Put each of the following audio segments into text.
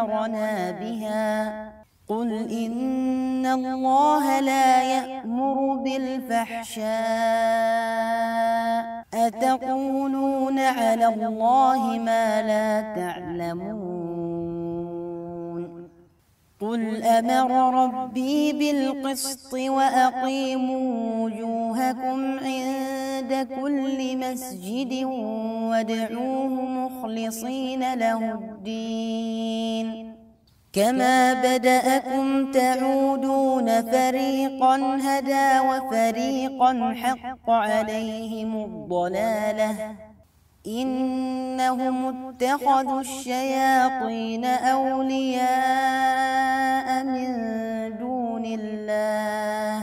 أمرنا بها. قل إن الله لا يأمر بالفحشاء. أتقولون على الله ما لا تعلمون. قل أمر ربي بالقسط وأقيموا وجوهكم عند كل مسجد وادعوه مخلصين له الدين. كما بدأكم تعودون فريقا هدى وفريقا حق عليهم الضلالة. إنهم اتخذوا الشياطين أولياء من دون الله.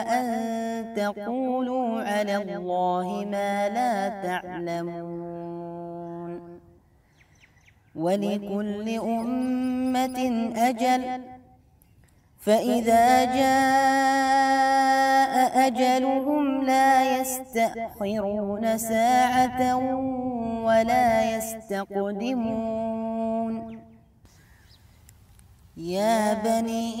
وأن تقولوا على الله ما لا تعلمون ولكل أمة أجل فإذا جاء أجلهم لا يستأخرون ساعة ولا يستقدمون يا بني